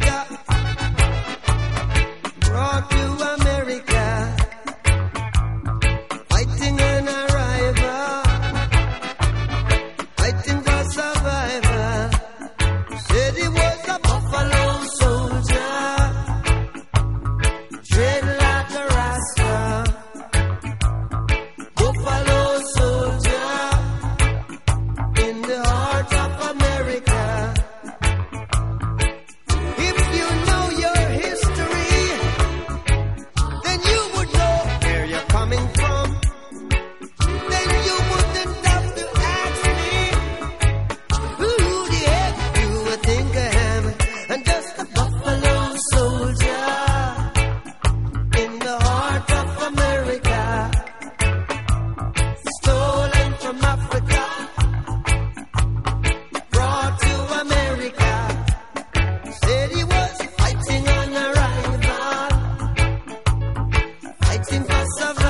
Yeah. te passa